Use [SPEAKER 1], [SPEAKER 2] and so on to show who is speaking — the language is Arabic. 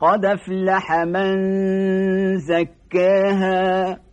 [SPEAKER 1] قد أفلح من زكاها.